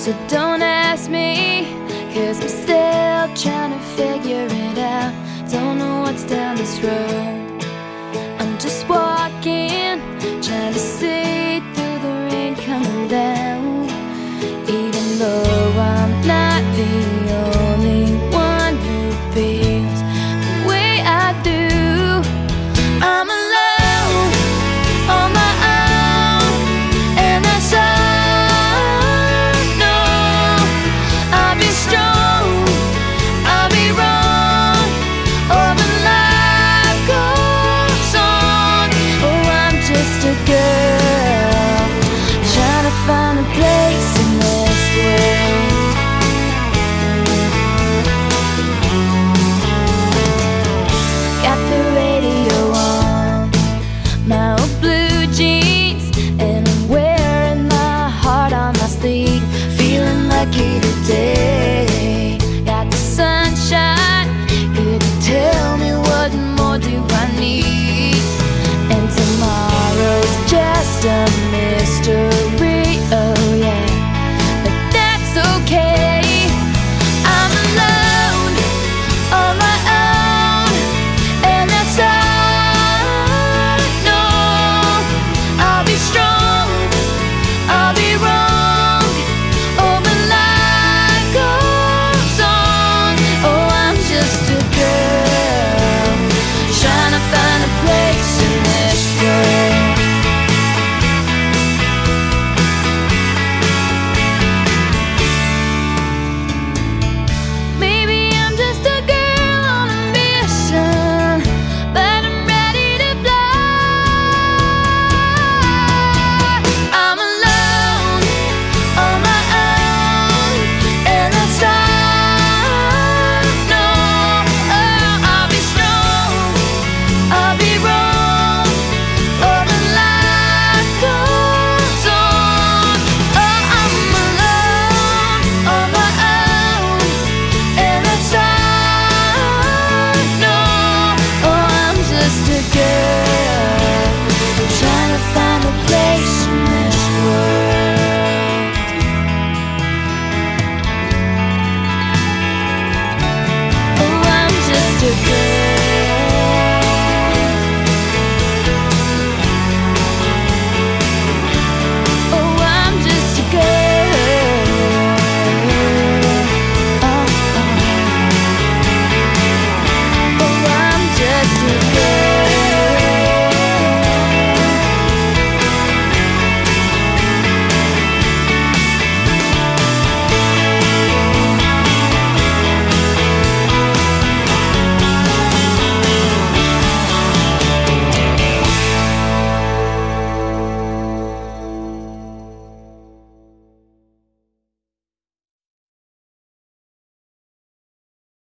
So don't